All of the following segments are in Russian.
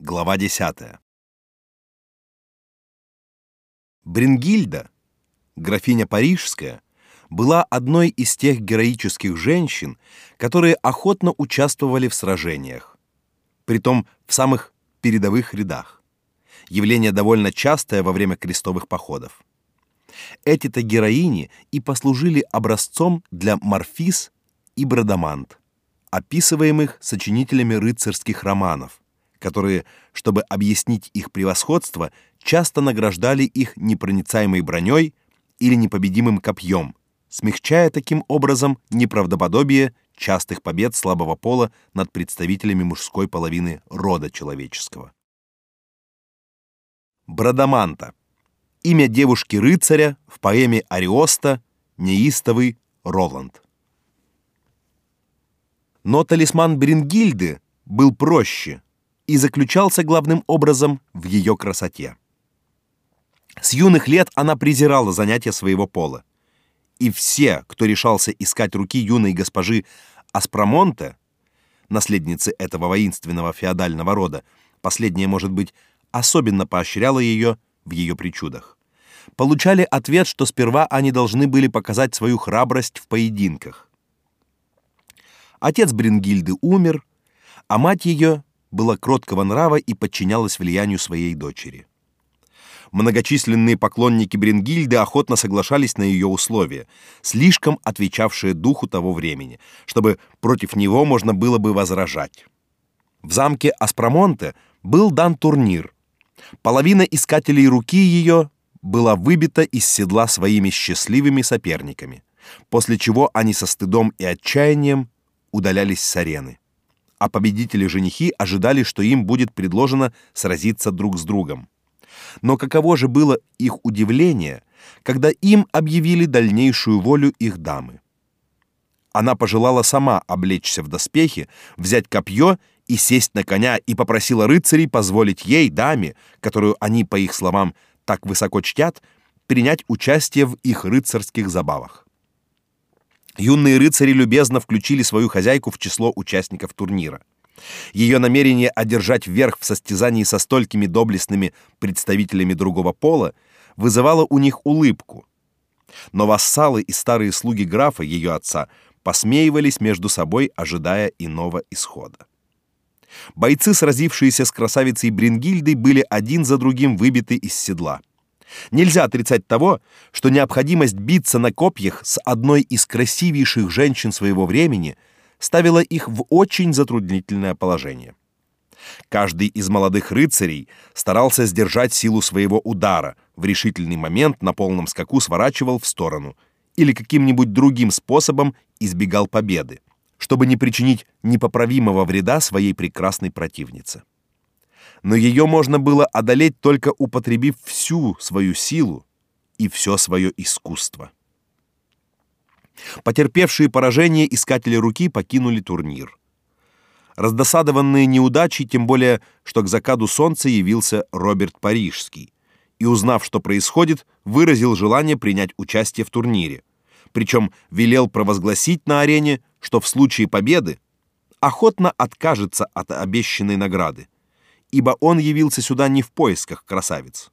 Глава 10. Брингильда, графиня Парижская, была одной из тех героических женщин, которые охотно участвовали в сражениях, притом в самых передовых рядах. Явление довольно частое во время крестовых походов. Эти-то героини и послужили образцом для Марфис и Брадамант, описываемых сочинителями рыцарских романов которые, чтобы объяснить их превосходство, часто награждали их непроницаемой броней или непобедимым копьем, смягчая таким образом неправдоподобие частых побед слабого пола над представителями мужской половины рода человеческого. Брадаманта. Имя девушки-рыцаря в поэме Ариоста «Неистовый Роланд». Но талисман Брингильды был проще, и заключался главным образом в ее красоте. С юных лет она презирала занятия своего пола. И все, кто решался искать руки юной госпожи Аспромонте, наследницы этого воинственного феодального рода, последняя, может быть, особенно поощряла ее в ее причудах. Получали ответ, что сперва они должны были показать свою храбрость в поединках. Отец Брингильды умер, а мать ее была кроткого нрава и подчинялась влиянию своей дочери. Многочисленные поклонники Бренгильды охотно соглашались на ее условия, слишком отвечавшие духу того времени, чтобы против него можно было бы возражать. В замке Аспромонте был дан турнир. Половина искателей руки ее была выбита из седла своими счастливыми соперниками, после чего они со стыдом и отчаянием удалялись с арены а победители-женихи ожидали, что им будет предложено сразиться друг с другом. Но каково же было их удивление, когда им объявили дальнейшую волю их дамы. Она пожелала сама облечься в доспехи, взять копье и сесть на коня и попросила рыцарей позволить ей, даме, которую они, по их словам, так высоко чтят, принять участие в их рыцарских забавах. Юные рыцари любезно включили свою хозяйку в число участников турнира. Ее намерение одержать верх в состязании со столькими доблестными представителями другого пола вызывало у них улыбку. Но вассалы и старые слуги графа, ее отца, посмеивались между собой, ожидая иного исхода. Бойцы, сразившиеся с красавицей Брингильдой, были один за другим выбиты из седла. Нельзя отрицать того, что необходимость биться на копьях с одной из красивейших женщин своего времени ставила их в очень затруднительное положение. Каждый из молодых рыцарей старался сдержать силу своего удара, в решительный момент на полном скаку сворачивал в сторону или каким-нибудь другим способом избегал победы, чтобы не причинить непоправимого вреда своей прекрасной противнице но ее можно было одолеть только употребив всю свою силу и все свое искусство. Потерпевшие поражение искатели руки покинули турнир. Раздосадованные неудачей, тем более, что к закату солнца явился Роберт Парижский и, узнав, что происходит, выразил желание принять участие в турнире. Причем велел провозгласить на арене, что в случае победы охотно откажется от обещанной награды ибо он явился сюда не в поисках красавиц.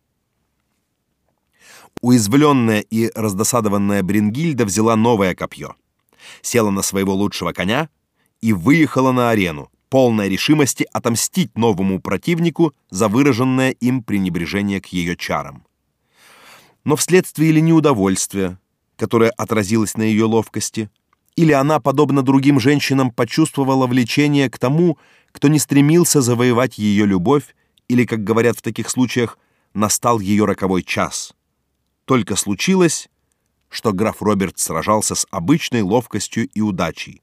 Уязвленная и раздосадованная Брингильда взяла новое копье, села на своего лучшего коня и выехала на арену, полная решимости отомстить новому противнику за выраженное им пренебрежение к ее чарам. Но вследствие или неудовольствия, которое отразилось на ее ловкости, или она, подобно другим женщинам, почувствовала влечение к тому, кто не стремился завоевать ее любовь, или, как говорят в таких случаях, настал ее роковой час. Только случилось, что граф Роберт сражался с обычной ловкостью и удачей,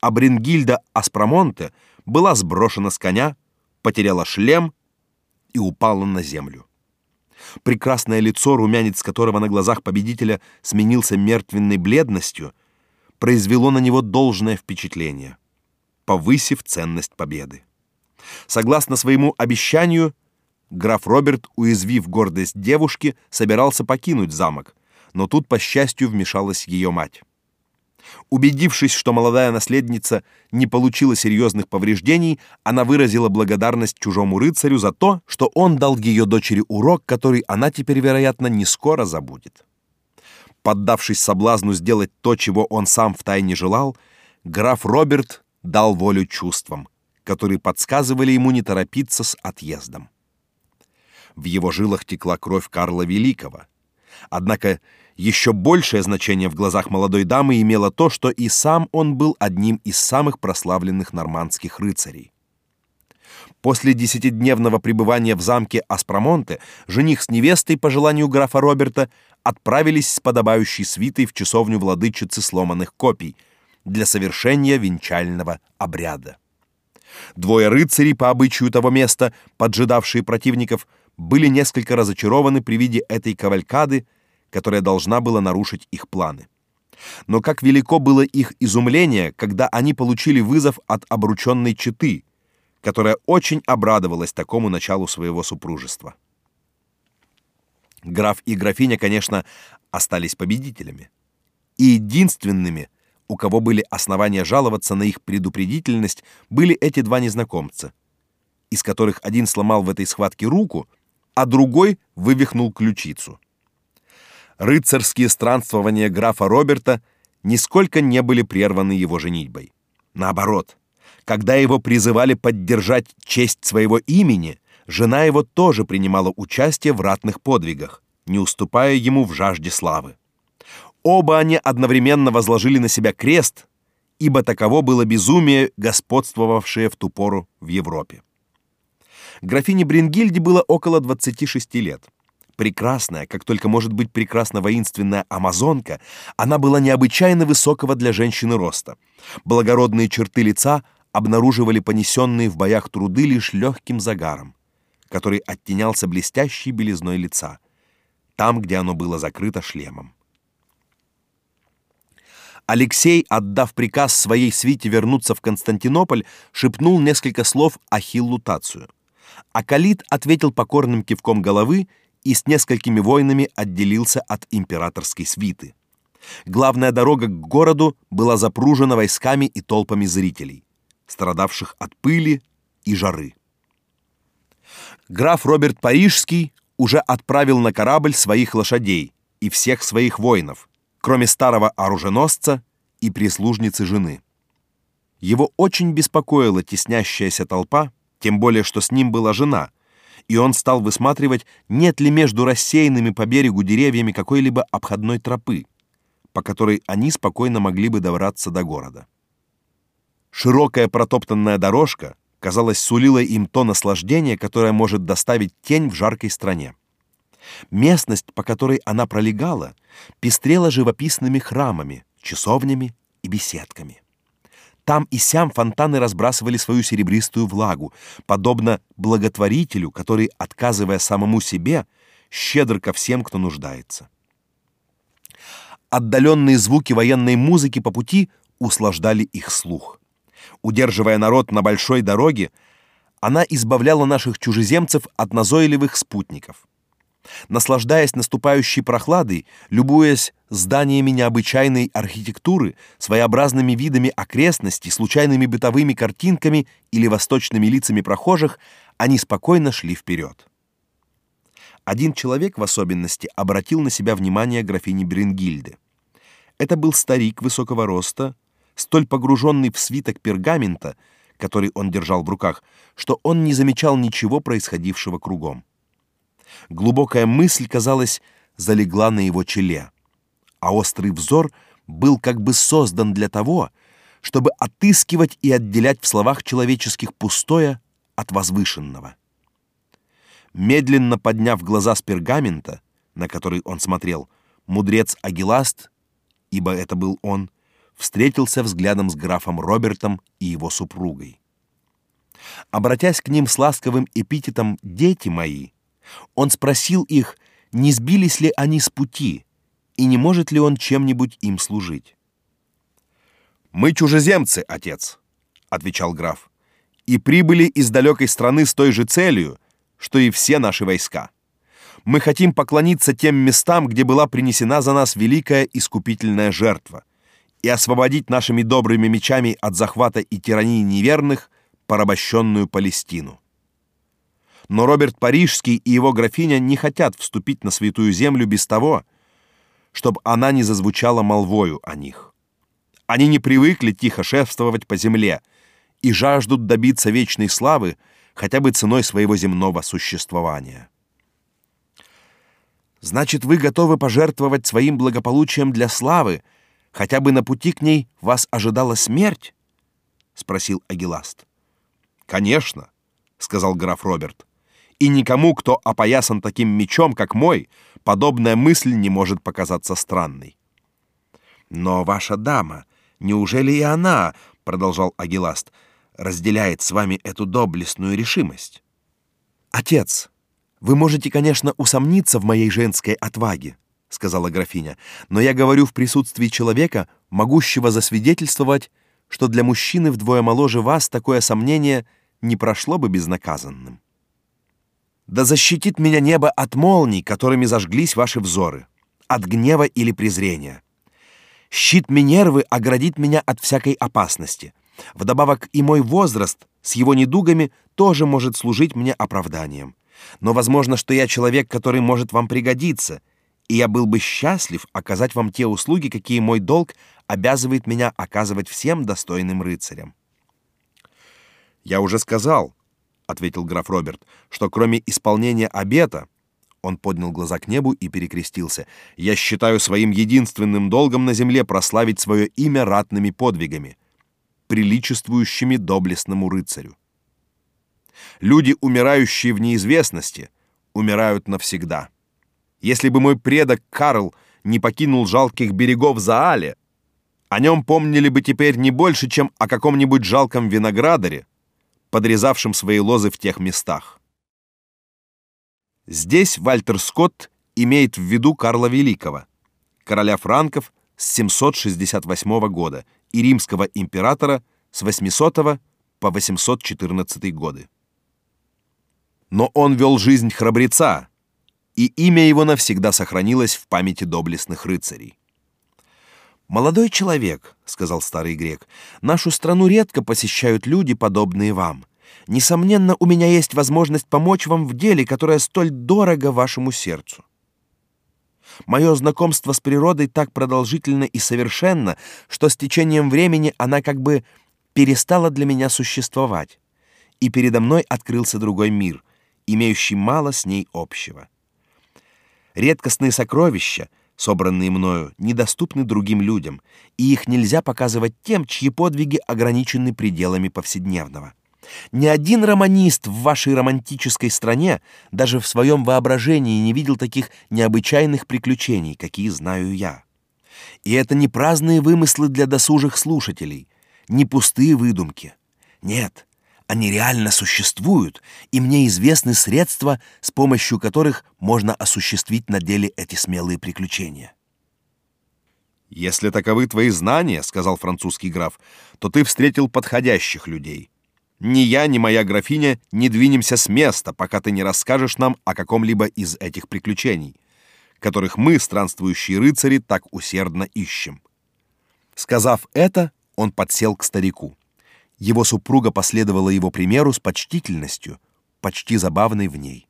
а Брингильда Аспромонте была сброшена с коня, потеряла шлем и упала на землю. Прекрасное лицо, румянец которого на глазах победителя сменился мертвенной бледностью, произвело на него должное впечатление повысив ценность победы. Согласно своему обещанию, граф Роберт, уязвив гордость девушки, собирался покинуть замок, но тут по счастью вмешалась ее мать. Убедившись, что молодая наследница не получила серьезных повреждений, она выразила благодарность чужому рыцарю за то, что он дал ее дочери урок, который она теперь, вероятно, не скоро забудет. Поддавшись соблазну сделать то, чего он сам втайне желал, граф Роберт дал волю чувствам, которые подсказывали ему не торопиться с отъездом. В его жилах текла кровь Карла Великого. Однако еще большее значение в глазах молодой дамы имело то, что и сам он был одним из самых прославленных нормандских рыцарей. После десятидневного пребывания в замке Аспромонте жених с невестой по желанию графа Роберта отправились с подобающей свитой в часовню владычицы сломанных копий для совершения венчального обряда. Двое рыцарей по обычаю того места, поджидавшие противников, были несколько разочарованы при виде этой кавалькады, которая должна была нарушить их планы. Но как велико было их изумление, когда они получили вызов от обрученной четы, которая очень обрадовалась такому началу своего супружества. Граф и графиня, конечно, остались победителями. И единственными, у кого были основания жаловаться на их предупредительность, были эти два незнакомца, из которых один сломал в этой схватке руку, а другой вывихнул ключицу. Рыцарские странствования графа Роберта нисколько не были прерваны его женитьбой. Наоборот, когда его призывали поддержать честь своего имени, жена его тоже принимала участие в ратных подвигах, не уступая ему в жажде славы. Оба они одновременно возложили на себя крест, ибо таково было безумие, господствовавшее в ту пору в Европе. Графине Брингильде было около 26 лет. Прекрасная, как только может быть прекрасна воинственная амазонка, она была необычайно высокого для женщины роста. Благородные черты лица обнаруживали понесенные в боях труды лишь легким загаром который оттенялся блестящей белизной лица, там, где оно было закрыто шлемом. Алексей, отдав приказ своей свите вернуться в Константинополь, шепнул несколько слов Ахиллу Тацию. Акалит ответил покорным кивком головы и с несколькими воинами отделился от императорской свиты. Главная дорога к городу была запружена войсками и толпами зрителей, страдавших от пыли и жары граф Роберт Парижский уже отправил на корабль своих лошадей и всех своих воинов, кроме старого оруженосца и прислужницы жены. Его очень беспокоила теснящаяся толпа, тем более что с ним была жена, и он стал высматривать, нет ли между рассеянными по берегу деревьями какой-либо обходной тропы, по которой они спокойно могли бы добраться до города. Широкая протоптанная дорожка казалось, сулила им то наслаждение, которое может доставить тень в жаркой стране. Местность, по которой она пролегала, пестрела живописными храмами, часовнями и беседками. Там и сям фонтаны разбрасывали свою серебристую влагу, подобно благотворителю, который, отказывая самому себе, щедр ко всем, кто нуждается. Отдаленные звуки военной музыки по пути услаждали их слух. Удерживая народ на большой дороге, она избавляла наших чужеземцев от назойливых спутников. Наслаждаясь наступающей прохладой, любуясь зданиями необычайной архитектуры, своеобразными видами окрестностей, случайными бытовыми картинками или восточными лицами прохожих, они спокойно шли вперед. Один человек в особенности обратил на себя внимание графини Брингильды. Это был старик высокого роста, столь погруженный в свиток пергамента, который он держал в руках, что он не замечал ничего происходившего кругом. Глубокая мысль, казалось, залегла на его челе, а острый взор был как бы создан для того, чтобы отыскивать и отделять в словах человеческих пустое от возвышенного. Медленно подняв глаза с пергамента, на который он смотрел, мудрец Агиласт, ибо это был он, встретился взглядом с графом Робертом и его супругой. Обратясь к ним с ласковым эпитетом «дети мои», он спросил их, не сбились ли они с пути и не может ли он чем-нибудь им служить. «Мы чужеземцы, отец», — отвечал граф, «и прибыли из далекой страны с той же целью, что и все наши войска. Мы хотим поклониться тем местам, где была принесена за нас великая искупительная жертва, и освободить нашими добрыми мечами от захвата и тирании неверных порабощенную Палестину. Но Роберт Парижский и его графиня не хотят вступить на святую землю без того, чтобы она не зазвучала молвою о них. Они не привыкли тихо шествовать по земле и жаждут добиться вечной славы хотя бы ценой своего земного существования. Значит, вы готовы пожертвовать своим благополучием для славы, хотя бы на пути к ней вас ожидала смерть? спросил Агиласт. Конечно, сказал граф Роберт. И никому, кто опоясан таким мечом, как мой, подобная мысль не может показаться странной. Но ваша дама, неужели и она, продолжал Агиласт, разделяет с вами эту доблестную решимость? Отец, вы можете, конечно, усомниться в моей женской отваге, сказала графиня, но я говорю в присутствии человека, могущего засвидетельствовать, что для мужчины вдвое моложе вас такое сомнение не прошло бы безнаказанным. Да защитит меня небо от молний, которыми зажглись ваши взоры, от гнева или презрения. Щит Минервы оградит меня от всякой опасности. Вдобавок и мой возраст с его недугами тоже может служить мне оправданием. Но возможно, что я человек, который может вам пригодиться, и я был бы счастлив оказать вам те услуги, какие мой долг обязывает меня оказывать всем достойным рыцарям. Я уже сказал, ответил граф Роберт, что кроме исполнения обета, он поднял глаза к небу и перекрестился. Я считаю своим единственным долгом на земле прославить свое имя ратными подвигами, приличествующими доблестному рыцарю. Люди, умирающие в неизвестности, умирают навсегда. Если бы мой предок Карл не покинул жалких берегов Заале, о нем помнили бы теперь не больше, чем о каком-нибудь жалком виноградаре, подрезавшим свои лозы в тех местах. Здесь Вальтер Скотт имеет в виду Карла Великого, короля франков с 768 года и римского императора с 800 по 814 годы. Но он вел жизнь храбреца, и имя его навсегда сохранилось в памяти доблестных рыцарей. «Молодой человек», — сказал старый грек, — «нашу страну редко посещают люди, подобные вам. Несомненно, у меня есть возможность помочь вам в деле, которое столь дорого вашему сердцу. Мое знакомство с природой так продолжительно и совершенно, что с течением времени она как бы перестала для меня существовать, и передо мной открылся другой мир, имеющий мало с ней общего. Редкостные сокровища — собранные мною, недоступны другим людям, и их нельзя показывать тем, чьи подвиги ограничены пределами повседневного. Ни один романист в вашей романтической стране даже в своем воображении не видел таких необычайных приключений, какие знаю я. И это не праздные вымыслы для досужих слушателей, не пустые выдумки. Нет, они реально существуют, и мне известны средства, с помощью которых можно осуществить на деле эти смелые приключения. Если таковы твои знания, сказал французский граф, то ты встретил подходящих людей. Ни я, ни моя графиня не двинемся с места, пока ты не расскажешь нам о каком-либо из этих приключений, которых мы, странствующие рыцари, так усердно ищем. Сказав это, он подсел к старику. Его супруга последовала его примеру с почтительностью, почти забавной в ней.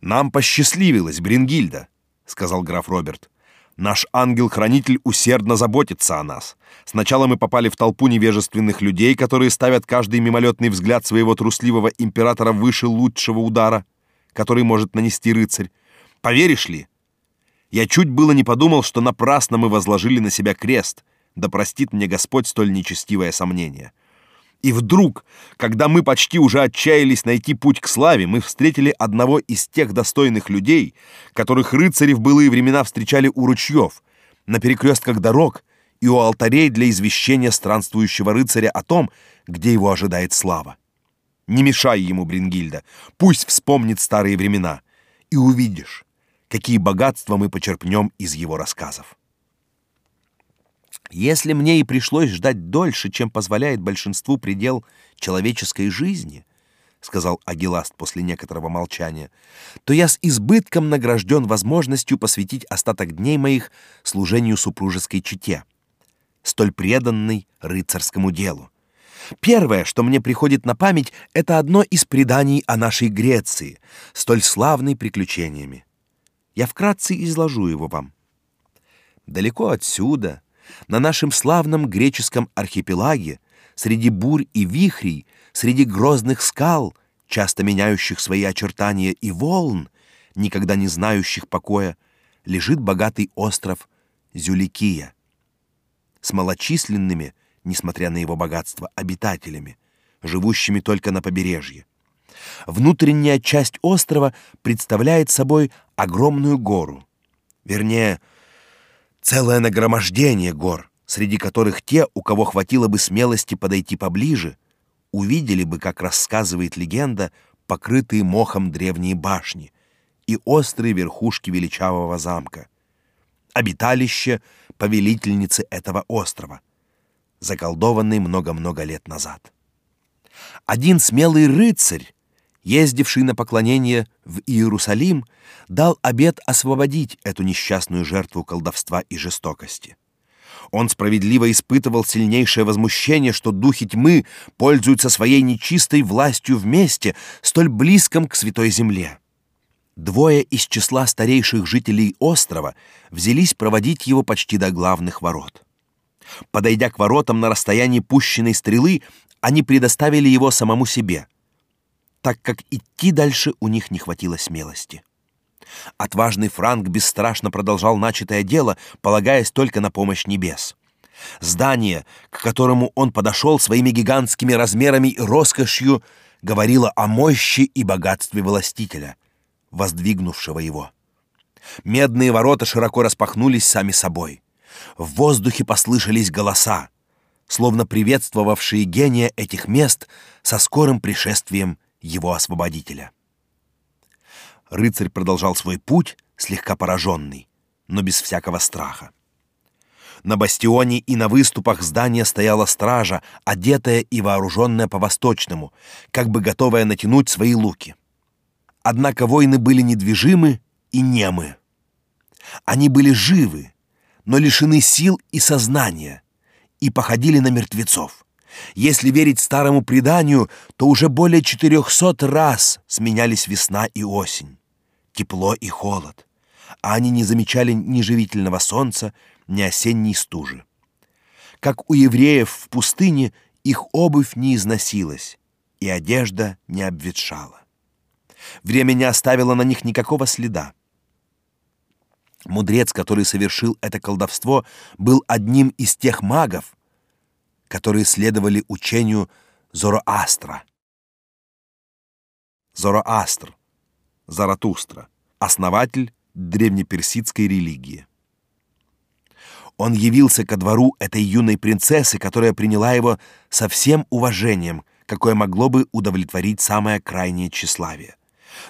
«Нам посчастливилось, Брингильда», — сказал граф Роберт. «Наш ангел-хранитель усердно заботится о нас. Сначала мы попали в толпу невежественных людей, которые ставят каждый мимолетный взгляд своего трусливого императора выше лучшего удара, который может нанести рыцарь. Поверишь ли? Я чуть было не подумал, что напрасно мы возложили на себя крест, да простит мне Господь столь нечестивое сомнение». И вдруг, когда мы почти уже отчаялись найти путь к славе, мы встретили одного из тех достойных людей, которых рыцари в былые времена встречали у ручьев, на перекрестках дорог и у алтарей для извещения странствующего рыцаря о том, где его ожидает слава. Не мешай ему, Брингильда, пусть вспомнит старые времена, и увидишь, какие богатства мы почерпнем из его рассказов. Если мне и пришлось ждать дольше, чем позволяет большинству предел человеческой жизни, сказал Агиласт после некоторого молчания, то я с избытком награжден возможностью посвятить остаток дней моих служению супружеской чете. столь преданной рыцарскому делу. Первое, что мне приходит на память, это одно из преданий о нашей Греции, столь славной приключениями. Я вкратце изложу его вам. Далеко отсюда, на нашем славном греческом архипелаге, среди бурь и вихрей, среди грозных скал, часто меняющих свои очертания и волн, никогда не знающих покоя, лежит богатый остров Зюликия с малочисленными, несмотря на его богатство, обитателями, живущими только на побережье. Внутренняя часть острова представляет собой огромную гору, вернее, целое нагромождение гор, среди которых те, у кого хватило бы смелости подойти поближе, увидели бы, как рассказывает легенда, покрытые мохом древние башни и острые верхушки величавого замка, обиталище повелительницы этого острова, заколдованной много-много лет назад. Один смелый рыцарь, ездивший на поклонение в Иерусалим, дал обет освободить эту несчастную жертву колдовства и жестокости. Он справедливо испытывал сильнейшее возмущение, что духи тьмы пользуются своей нечистой властью вместе, столь близком к святой земле. Двое из числа старейших жителей острова взялись проводить его почти до главных ворот. Подойдя к воротам на расстоянии пущенной стрелы, они предоставили его самому себе, так как идти дальше у них не хватило смелости. Отважный Франк бесстрашно продолжал начатое дело, полагаясь только на помощь небес. Здание, к которому он подошел своими гигантскими размерами и роскошью, говорило о мощи и богатстве властителя, воздвигнувшего его. Медные ворота широко распахнулись сами собой. В воздухе послышались голоса, словно приветствовавшие гения этих мест со скорым пришествием его освободителя. Рыцарь продолжал свой путь, слегка пораженный, но без всякого страха. На бастионе и на выступах здания стояла стража, одетая и вооруженная по-восточному, как бы готовая натянуть свои луки. Однако воины были недвижимы и немы. Они были живы, но лишены сил и сознания, и походили на мертвецов. Если верить старому преданию, то уже более четырехсот раз сменялись весна и осень, тепло и холод, а они не замечали ни живительного солнца, ни осенней стужи. Как у евреев в пустыне, их обувь не износилась, и одежда не обветшала. Время не оставило на них никакого следа. Мудрец, который совершил это колдовство, был одним из тех магов, которые следовали учению Зороастра. Зороастр, Заратустра, основатель древнеперсидской религии. Он явился ко двору этой юной принцессы, которая приняла его со всем уважением, какое могло бы удовлетворить самое крайнее тщеславие.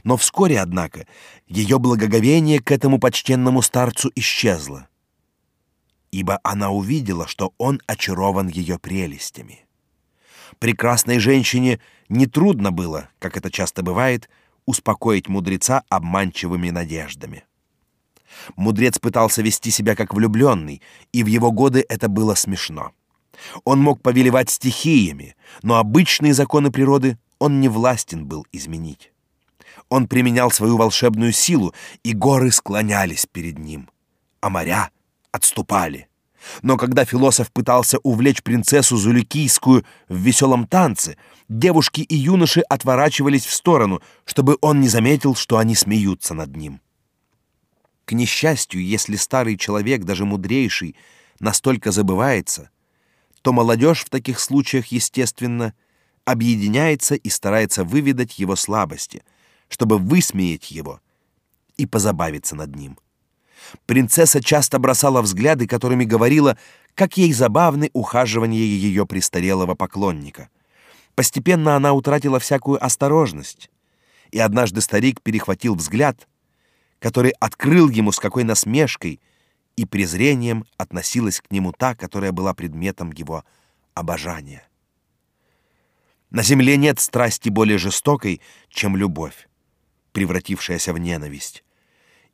Но вскоре, однако, ее благоговение к этому почтенному старцу исчезло, ибо она увидела, что он очарован ее прелестями. Прекрасной женщине не трудно было, как это часто бывает, успокоить мудреца обманчивыми надеждами. Мудрец пытался вести себя как влюбленный, и в его годы это было смешно. Он мог повелевать стихиями, но обычные законы природы он не властен был изменить. Он применял свою волшебную силу, и горы склонялись перед ним, а моря отступали. Но когда философ пытался увлечь принцессу Зуликийскую в веселом танце, девушки и юноши отворачивались в сторону, чтобы он не заметил, что они смеются над ним. К несчастью, если старый человек, даже мудрейший, настолько забывается, то молодежь в таких случаях, естественно, объединяется и старается выведать его слабости — чтобы высмеять его и позабавиться над ним. Принцесса часто бросала взгляды, которыми говорила, как ей забавны ухаживания ее престарелого поклонника. Постепенно она утратила всякую осторожность, и однажды старик перехватил взгляд, который открыл ему с какой насмешкой и презрением относилась к нему та, которая была предметом его обожания. На земле нет страсти более жестокой, чем любовь превратившаяся в ненависть.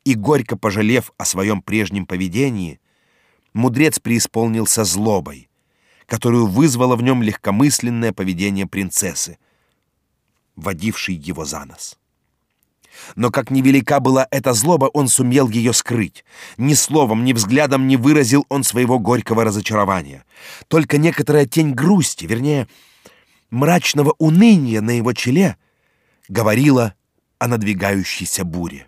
И горько пожалев о своем прежнем поведении, мудрец преисполнился злобой, которую вызвало в нем легкомысленное поведение принцессы, водившей его за нос. Но как невелика была эта злоба, он сумел ее скрыть. Ни словом, ни взглядом не выразил он своего горького разочарования. Только некоторая тень грусти, вернее, мрачного уныния на его челе говорила о надвигающейся буре.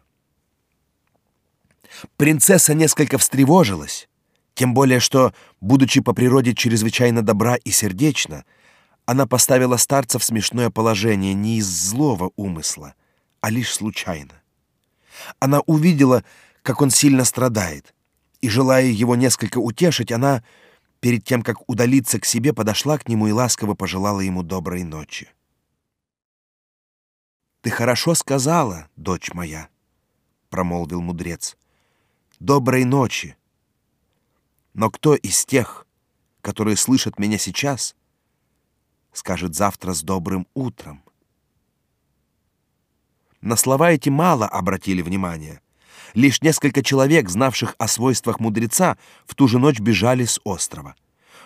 Принцесса несколько встревожилась, тем более что, будучи по природе чрезвычайно добра и сердечна, она поставила старца в смешное положение не из злого умысла, а лишь случайно. Она увидела, как он сильно страдает, и, желая его несколько утешить, она, перед тем, как удалиться к себе, подошла к нему и ласково пожелала ему доброй ночи. «Ты хорошо сказала, дочь моя», — промолвил мудрец. «Доброй ночи. Но кто из тех, которые слышат меня сейчас, скажет завтра с добрым утром?» На слова эти мало обратили внимания. Лишь несколько человек, знавших о свойствах мудреца, в ту же ночь бежали с острова.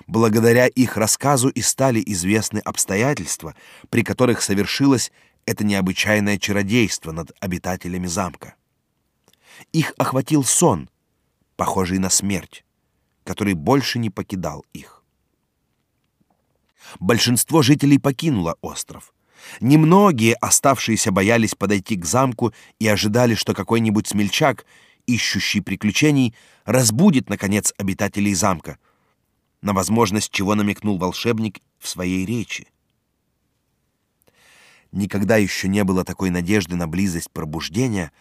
Благодаря их рассказу и стали известны обстоятельства, при которых совершилось это необычайное чародейство над обитателями замка. Их охватил сон, похожий на смерть, который больше не покидал их. Большинство жителей покинуло остров. Немногие оставшиеся боялись подойти к замку и ожидали, что какой-нибудь смельчак, ищущий приключений, разбудит наконец обитателей замка, на возможность чего намекнул волшебник в своей речи. Никогда еще не было такой надежды на близость пробуждения,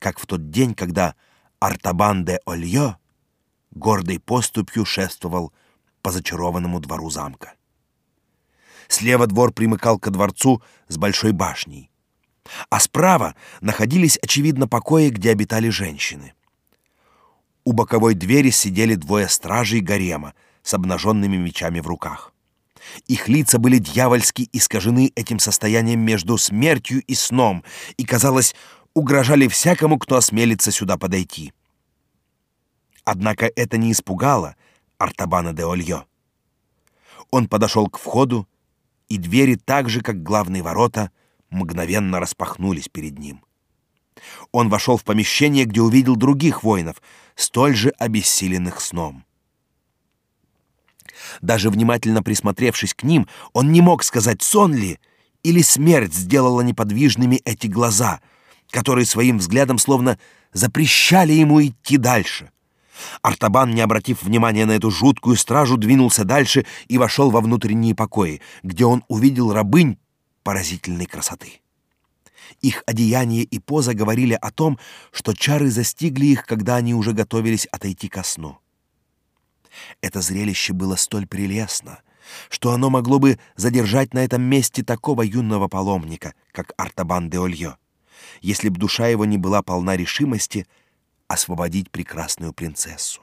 как в тот день, когда Артабан де Ольё гордой поступью шествовал по зачарованному двору замка. Слева двор примыкал ко дворцу с большой башней. А справа находились, очевидно, покои, где обитали женщины. У боковой двери сидели двое стражей гарема с обнаженными мечами в руках. Их лица были дьявольски искажены этим состоянием между смертью и сном, и, казалось, угрожали всякому, кто осмелится сюда подойти. Однако это не испугало Артабана де Ольё. Он подошел к входу и двери так же, как главные ворота, мгновенно распахнулись перед ним. Он вошел в помещение, где увидел других воинов, столь же обессиленных сном. Даже внимательно присмотревшись к ним, он не мог сказать, сон ли или смерть сделала неподвижными эти глаза, которые своим взглядом словно запрещали ему идти дальше. Артабан, не обратив внимания на эту жуткую стражу, двинулся дальше и вошел во внутренние покои, где он увидел рабынь поразительной красоты. Их одеяние и поза говорили о том, что чары застигли их, когда они уже готовились отойти ко сну. Это зрелище было столь прелестно, что оно могло бы задержать на этом месте такого юного паломника, как Артабан де Ольё, если б душа его не была полна решимости освободить прекрасную принцессу.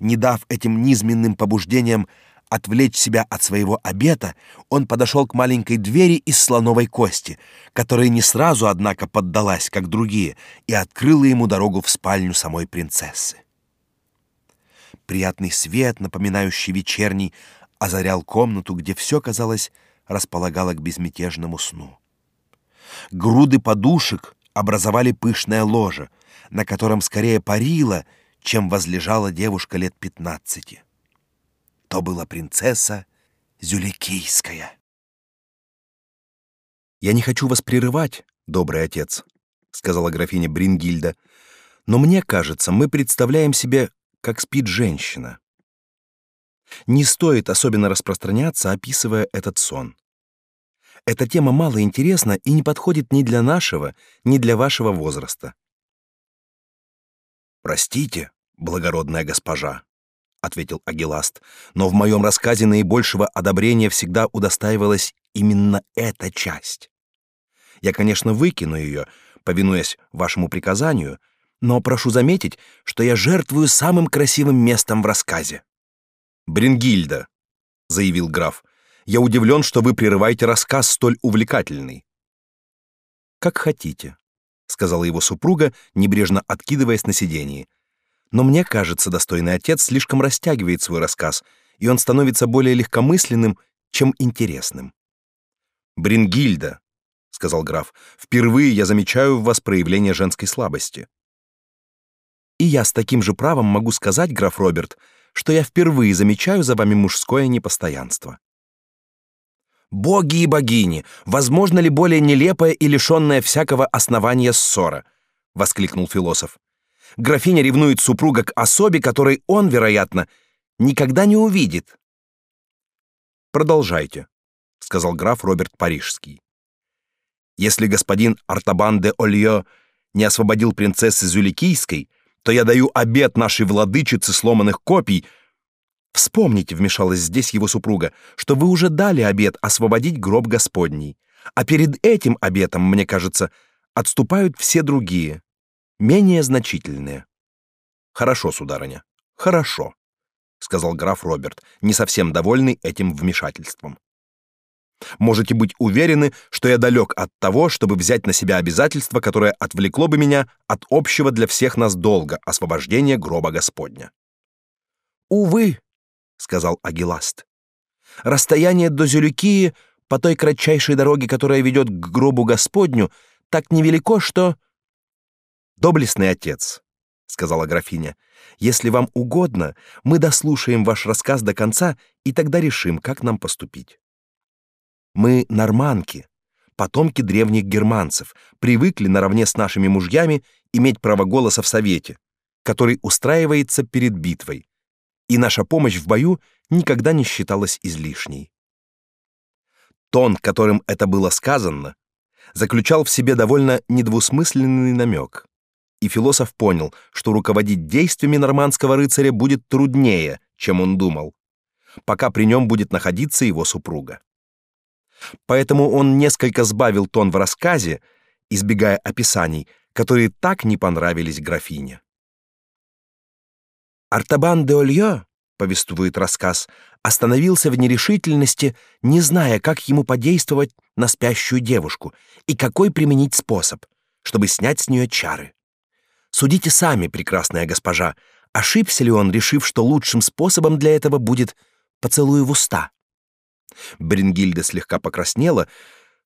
Не дав этим низменным побуждениям отвлечь себя от своего обета, он подошел к маленькой двери из слоновой кости, которая не сразу, однако, поддалась, как другие, и открыла ему дорогу в спальню самой принцессы. Приятный свет, напоминающий вечерний, озарял комнату, где все, казалось, располагало к безмятежному сну. Груды подушек образовали пышное ложе, на котором скорее парила, чем возлежала девушка лет пятнадцати. То была принцесса Зюликийская. «Я не хочу вас прерывать, добрый отец», — сказала графиня Брингильда, «но мне кажется, мы представляем себе, как спит женщина. Не стоит особенно распространяться, описывая этот сон. Эта тема мало интересна и не подходит ни для нашего, ни для вашего возраста. Простите, благородная госпожа, ответил Агиласт, но в моем рассказе наибольшего одобрения всегда удостаивалась именно эта часть. Я, конечно, выкину ее, повинуясь вашему приказанию, но прошу заметить, что я жертвую самым красивым местом в рассказе. Брингильда, заявил граф, я удивлен, что вы прерываете рассказ столь увлекательный. Как хотите, сказала его супруга, небрежно откидываясь на сиденье. Но мне кажется, достойный отец слишком растягивает свой рассказ, и он становится более легкомысленным, чем интересным. Брингильда, сказал граф, впервые я замечаю в вас проявление женской слабости. И я с таким же правом могу сказать, граф Роберт, что я впервые замечаю за вами мужское непостоянство. Боги и богини, возможно ли более нелепая и лишенная всякого основания ссора? воскликнул философ. Графиня ревнует супруга к особе, которой он, вероятно, никогда не увидит. Продолжайте, сказал граф Роберт Парижский. Если господин Артабан де Ольё не освободил принцессы Зюликийской, то я даю обет нашей владычице сломанных копий. Вспомните, вмешалась здесь его супруга, что вы уже дали обет освободить гроб Господний, а перед этим обетом, мне кажется, отступают все другие, менее значительные. Хорошо, сударыня, хорошо, сказал граф Роберт, не совсем довольный этим вмешательством. Можете быть уверены, что я далек от того, чтобы взять на себя обязательство, которое отвлекло бы меня от общего для всех нас долга освобождения гроба Господня. Увы, сказал Агиласт. Расстояние до Зюликии по той кратчайшей дороге, которая ведет к гробу Господню, так невелико, что Доблестный отец, сказала графиня. Если вам угодно, мы дослушаем ваш рассказ до конца и тогда решим, как нам поступить. Мы норманки, потомки древних германцев, привыкли наравне с нашими мужьями иметь право голоса в совете, который устраивается перед битвой, и наша помощь в бою никогда не считалась излишней. Тон, которым это было сказано, заключал в себе довольно недвусмысленный намек, и философ понял, что руководить действиями нормандского рыцаря будет труднее, чем он думал, пока при нем будет находиться его супруга. Поэтому он несколько сбавил тон в рассказе, избегая описаний, которые так не понравились графине. Артабан де Ольё, повествует рассказ, остановился в нерешительности, не зная, как ему подействовать на спящую девушку и какой применить способ, чтобы снять с нее чары. Судите сами, прекрасная госпожа, ошибся ли он, решив, что лучшим способом для этого будет поцелуй в уста. Брингильда слегка покраснела,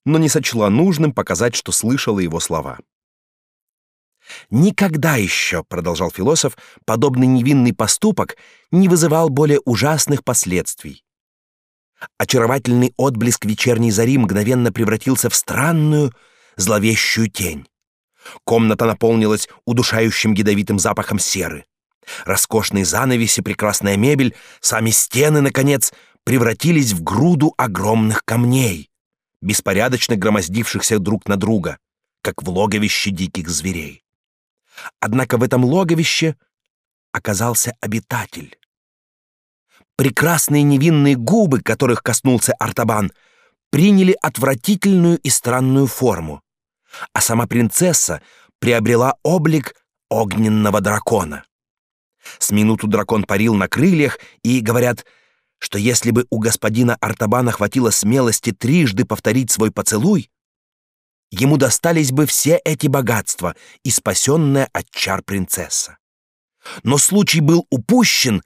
но не сочла нужным показать, что слышала его слова. Никогда еще, продолжал философ, подобный невинный поступок не вызывал более ужасных последствий. Очаровательный отблеск вечерней зари мгновенно превратился в странную, зловещую тень. Комната наполнилась удушающим ядовитым запахом серы. Роскошные занавеси, прекрасная мебель, сами стены, наконец, превратились в груду огромных камней, беспорядочно громоздившихся друг на друга, как в логовище диких зверей. Однако в этом логовище оказался обитатель. Прекрасные невинные губы, которых коснулся Артабан, приняли отвратительную и странную форму, а сама принцесса приобрела облик огненного дракона. С минуту дракон парил на крыльях, и, говорят, что если бы у господина Артабана хватило смелости трижды повторить свой поцелуй, ему достались бы все эти богатства и спасенная от чар принцесса. Но случай был упущен,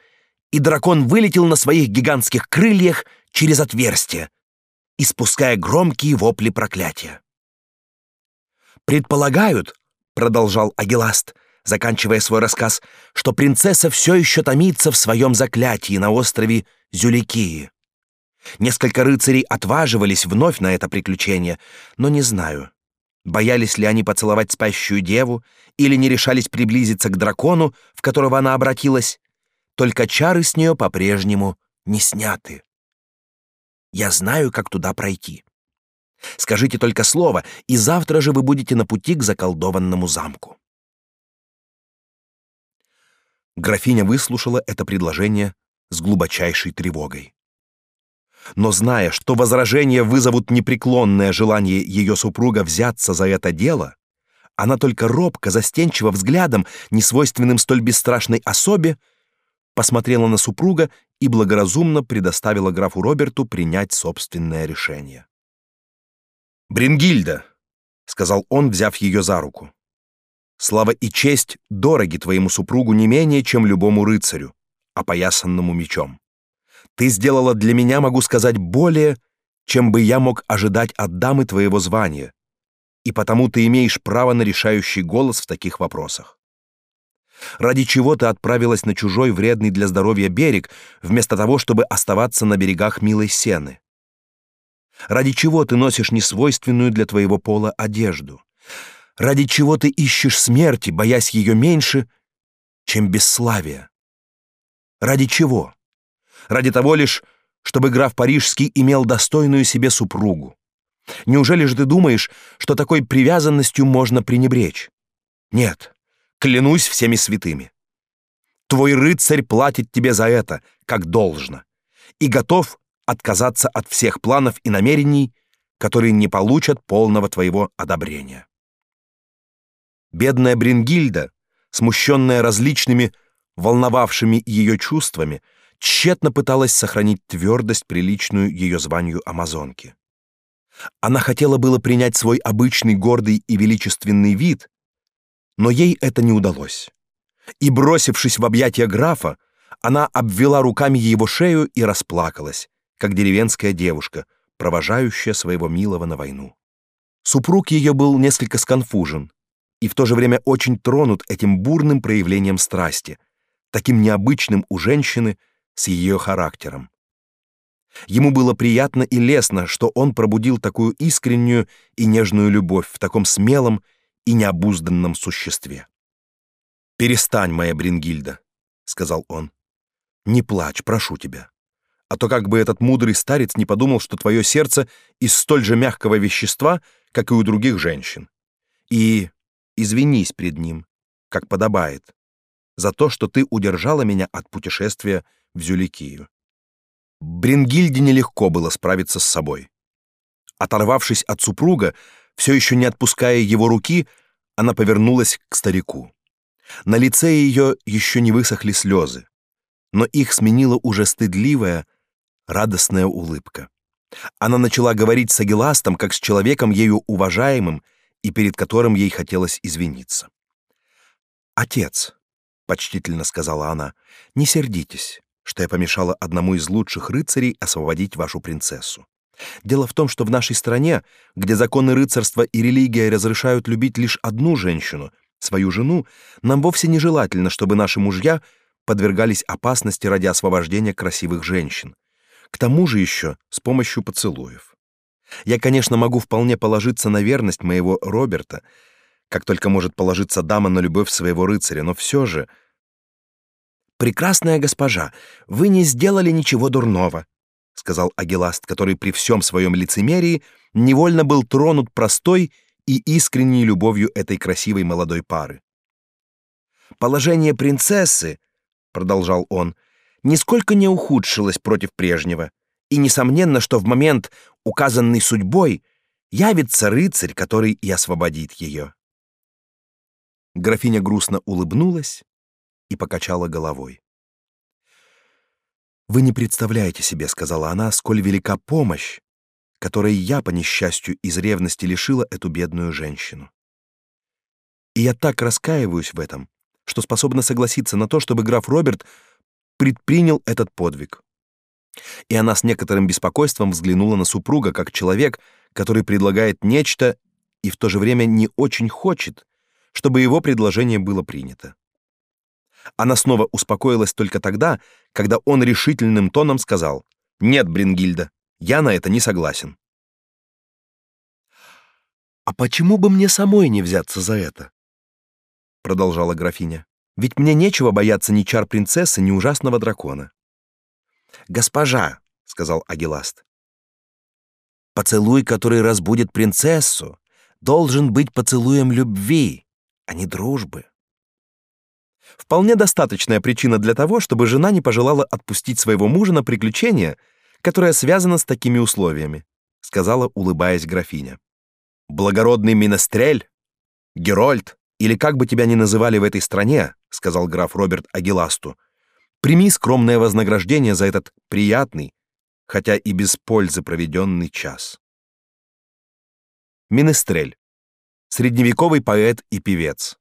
и дракон вылетел на своих гигантских крыльях через отверстие, испуская громкие вопли проклятия. Предполагают, продолжал Агиласт, заканчивая свой рассказ, что принцесса все еще томится в своем заклятии на острове Зюликии. Несколько рыцарей отваживались вновь на это приключение, но не знаю, боялись ли они поцеловать спящую деву или не решались приблизиться к дракону, в которого она обратилась. Только чары с нее по-прежнему не сняты. Я знаю, как туда пройти. Скажите только слово, и завтра же вы будете на пути к заколдованному замку. Графиня выслушала это предложение с глубочайшей тревогой. Но зная, что возражения вызовут непреклонное желание ее супруга взяться за это дело, она только робко, застенчиво взглядом, несвойственным столь бесстрашной особе, посмотрела на супруга и благоразумно предоставила графу Роберту принять собственное решение. Брингильда, сказал он, взяв ее за руку. Слава и честь дороги твоему супругу не менее, чем любому рыцарю, опоясанному мечом. Ты сделала для меня, могу сказать, более, чем бы я мог ожидать от дамы твоего звания, и потому ты имеешь право на решающий голос в таких вопросах. Ради чего ты отправилась на чужой вредный для здоровья берег, вместо того, чтобы оставаться на берегах милой сены? Ради чего ты носишь несвойственную для твоего пола одежду? Ради чего ты ищешь смерти, боясь ее меньше, чем бесславия? Ради чего? Ради того лишь, чтобы граф Парижский имел достойную себе супругу. Неужели же ты думаешь, что такой привязанностью можно пренебречь? Нет, клянусь всеми святыми. Твой рыцарь платит тебе за это, как должно, и готов отказаться от всех планов и намерений, которые не получат полного твоего одобрения. Бедная Брингильда, смущенная различными волновавшими ее чувствами, тщетно пыталась сохранить твердость, приличную ее званию амазонки. Она хотела было принять свой обычный гордый и величественный вид, но ей это не удалось. И бросившись в объятия графа, она обвела руками его шею и расплакалась, как деревенская девушка, провожающая своего милого на войну. Супруг ее был несколько сконфужен и в то же время очень тронут этим бурным проявлением страсти, таким необычным у женщины с ее характером. Ему было приятно и лестно, что он пробудил такую искреннюю и нежную любовь в таком смелом и необузданном существе. «Перестань, моя Брингильда», — сказал он. «Не плачь, прошу тебя а то как бы этот мудрый старец не подумал, что твое сердце из столь же мягкого вещества, как и у других женщин. И извинись пред ним, как подобает, за то, что ты удержала меня от путешествия в Зюликию. Брингильде нелегко было справиться с собой. Оторвавшись от супруга, все еще не отпуская его руки, она повернулась к старику. На лице ее еще не высохли слезы, но их сменила уже стыдливая, радостная улыбка. Она начала говорить с Агиластом как с человеком ею уважаемым и перед которым ей хотелось извиниться. «Отец», — почтительно сказала она, — «не сердитесь, что я помешала одному из лучших рыцарей освободить вашу принцессу. Дело в том, что в нашей стране, где законы рыцарства и религия разрешают любить лишь одну женщину, свою жену, нам вовсе нежелательно, чтобы наши мужья подвергались опасности ради освобождения красивых женщин. К тому же еще с помощью поцелуев. Я, конечно, могу вполне положиться на верность моего Роберта, как только может положиться дама на любовь своего рыцаря, но все же... «Прекрасная госпожа, вы не сделали ничего дурного», — сказал Агиласт, который при всем своем лицемерии невольно был тронут простой и искренней любовью этой красивой молодой пары. «Положение принцессы», — продолжал он, — нисколько не ухудшилось против прежнего, и несомненно, что в момент, указанный судьбой, явится рыцарь, который и освободит ее. Графиня грустно улыбнулась и покачала головой. «Вы не представляете себе, — сказала она, — сколь велика помощь, которой я, по несчастью, из ревности лишила эту бедную женщину. И я так раскаиваюсь в этом, что способна согласиться на то, чтобы граф Роберт предпринял этот подвиг. И она с некоторым беспокойством взглянула на супруга как человек, который предлагает нечто и в то же время не очень хочет, чтобы его предложение было принято. Она снова успокоилась только тогда, когда он решительным тоном сказал: "Нет, Брингильда, я на это не согласен". А почему бы мне самой не взяться за это? продолжала графиня. Ведь мне нечего бояться ни чар принцессы, ни ужасного дракона. Госпожа, сказал Агиласт. Поцелуй, который разбудит принцессу, должен быть поцелуем любви, а не дружбы. Вполне достаточная причина для того, чтобы жена не пожелала отпустить своего мужа на приключение, которое связано с такими условиями, сказала, улыбаясь графиня. Благородный Минестрель, Герольд или как бы тебя ни называли в этой стране, сказал граф Роберт Агиласту, прими скромное вознаграждение за этот приятный, хотя и без пользы проведенный час. Минестрель. Средневековый поэт и певец.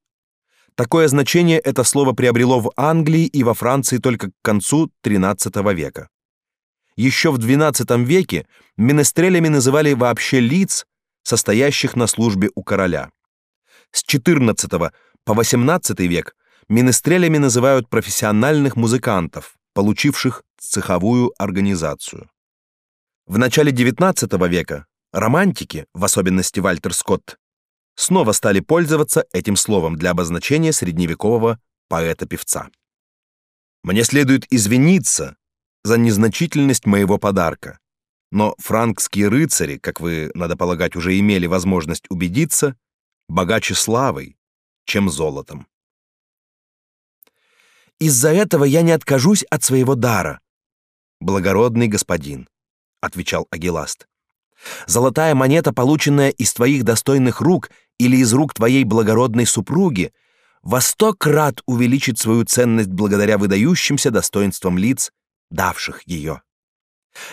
Такое значение это слово приобрело в Англии и во Франции только к концу XIII века. Еще в XII веке менестрелями называли вообще лиц, состоящих на службе у короля. С XIV по XVIII век менестрелями называют профессиональных музыкантов, получивших цеховую организацию. В начале XIX века романтики, в особенности Вальтер Скотт, снова стали пользоваться этим словом для обозначения средневекового поэта-певца. Мне следует извиниться за незначительность моего подарка, но франкские рыцари, как вы, надо полагать, уже имели возможность убедиться, богаче славой, чем золотом. Из-за этого я не откажусь от своего дара, благородный господин, отвечал Агиласт. Золотая монета, полученная из твоих достойных рук или из рук твоей благородной супруги, во сто крат увеличит свою ценность благодаря выдающимся достоинствам лиц, давших ее.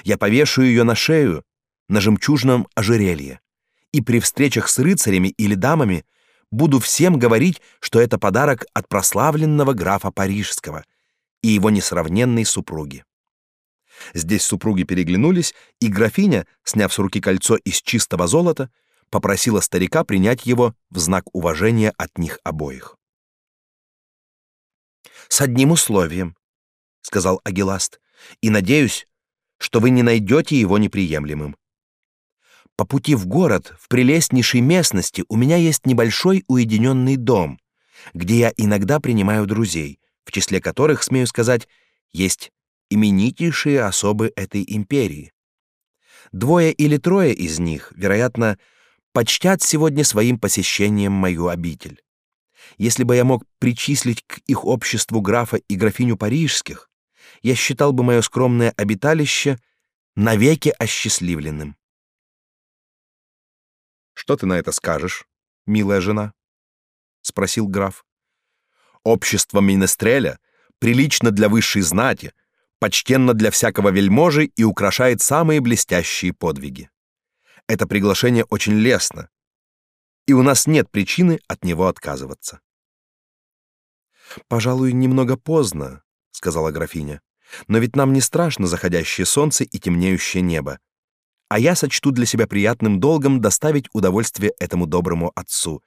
Я повешу ее на шею на жемчужном ожерелье, и при встречах с рыцарями или дамами буду всем говорить, что это подарок от прославленного графа Парижского и его несравненной супруги. Здесь супруги переглянулись, и графиня, сняв с руки кольцо из чистого золота, попросила старика принять его в знак уважения от них обоих. С одним условием, сказал Агиласт, и надеюсь, что вы не найдете его неприемлемым. По пути в город, в прелестнейшей местности, у меня есть небольшой уединенный дом, где я иногда принимаю друзей, в числе которых, смею сказать, есть именитейшие особы этой империи. Двое или трое из них, вероятно, почтят сегодня своим посещением мою обитель. Если бы я мог причислить к их обществу графа и графиню парижских, я считал бы мое скромное обиталище навеки осчастливленным. Что ты на это скажешь, милая жена? спросил граф. Общество Минестреля прилично для высшей знати, почтенно для всякого вельможи и украшает самые блестящие подвиги. Это приглашение очень лестно, и у нас нет причины от него отказываться. Пожалуй, немного поздно, сказала графиня. Но ведь нам не страшно заходящее солнце и темнеющее небо. А я сочту для себя приятным долгом доставить удовольствие этому доброму отцу,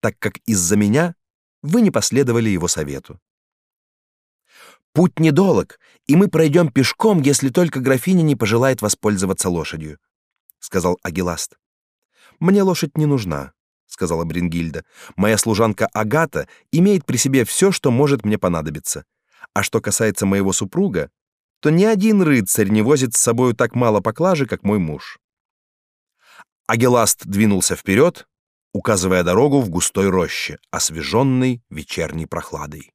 так как из-за меня вы не последовали его совету. Путь недолг, и мы пройдем пешком, если только графиня не пожелает воспользоваться лошадью, сказал Агиласт. Мне лошадь не нужна, сказала Брингильда. Моя служанка Агата имеет при себе все, что может мне понадобиться. А что касается моего супруга, то ни один рыцарь не возит с собою так мало поклажи, как мой муж. Агиласт двинулся вперед, указывая дорогу в густой роще, освеженной вечерней прохладой.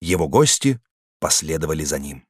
Его гости последовали за ним.